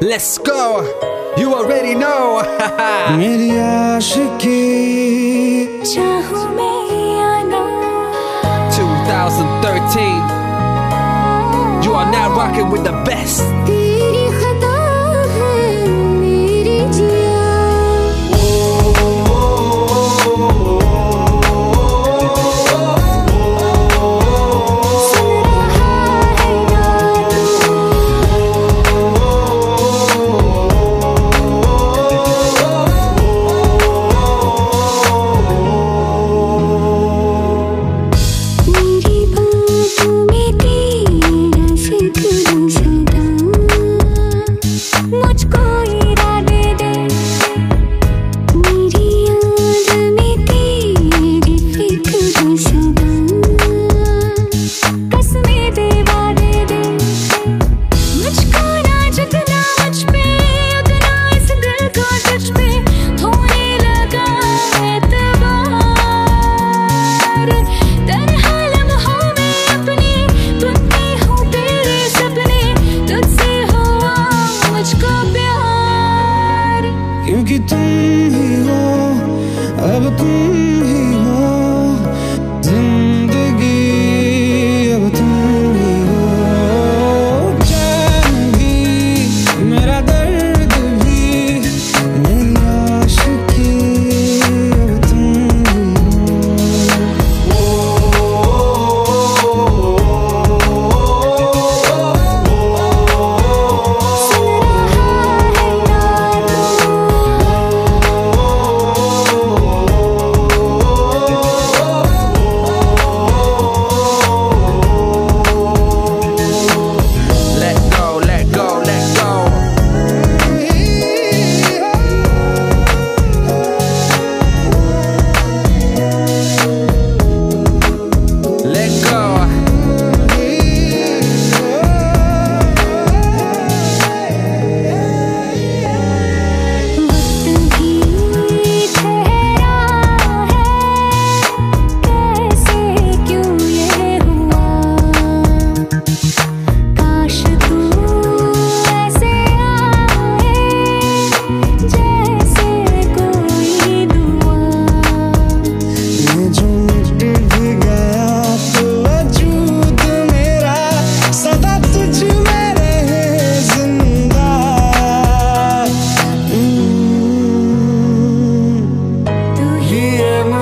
Let's go. You already know. मेरी आशिकी चाहूं मैं या ना 2013. You are now rocking with the best.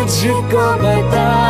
magico batalla.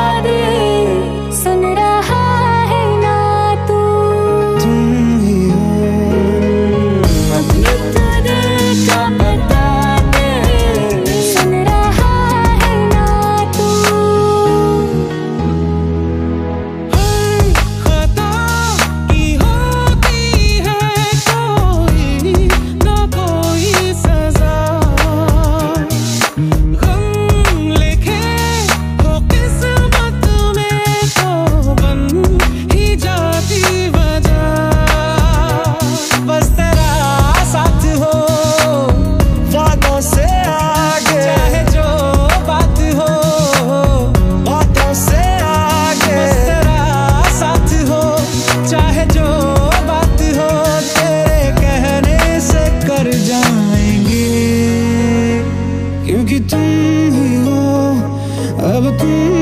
क्योंकि तुम ही हो अब तुम